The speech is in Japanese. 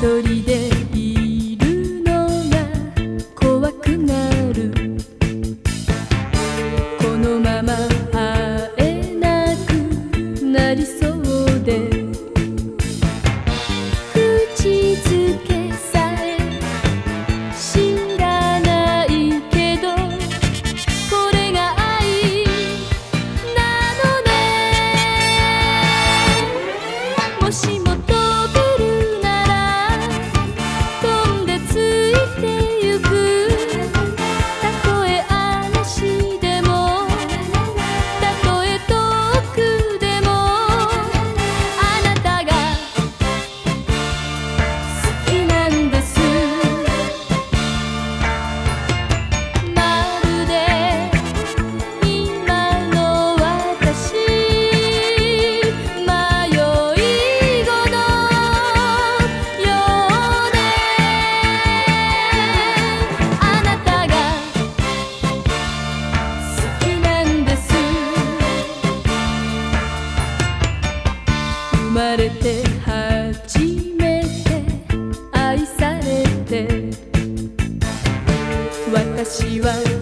一人でまれて初めて愛されて。私は